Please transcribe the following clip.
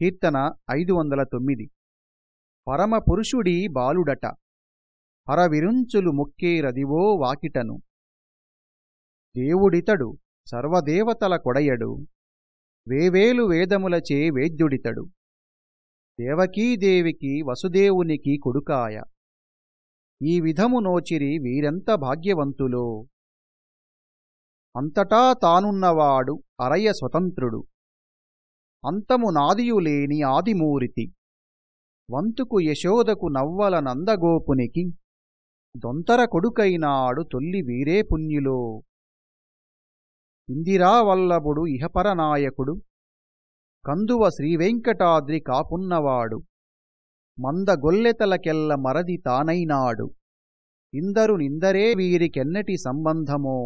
కీర్తన ఐదు వందల తొమ్మిది. పరమపురుషుడి బాలుడట హరవిరుంచులు మొక్కేరదివో వాకిటను. దేవుడితడు సర్వదేవతల కొడయడు వేవేలు వేదములచే వేద్యుడితడు. దేవకీదేవికి వసుదేవునికి కొడుకాయ. ఈ విధము నోచిరి వీరెంత భాగ్యవంతులో? అంతటా తానున్నవాడు అరయ స్వతంత్రుడు. అంతము నాదియులేని ఆదిమూరితి. వంతుకు యశోదకు నవ్వల నందగోపునికి దొంతర కొడుకైనాడు తొల్లి వీరే పుణ్యులో. ఇందిరావల్లభుడు ఇహపరనాయకుడు కందువ శ్రీవెంకటాద్రి కాపున్నవాడు మందగొల్లెతలకెల్ల మరది తానైనాడు. ఇందరు నిందరే వీరికెన్నటి సంబంధమో?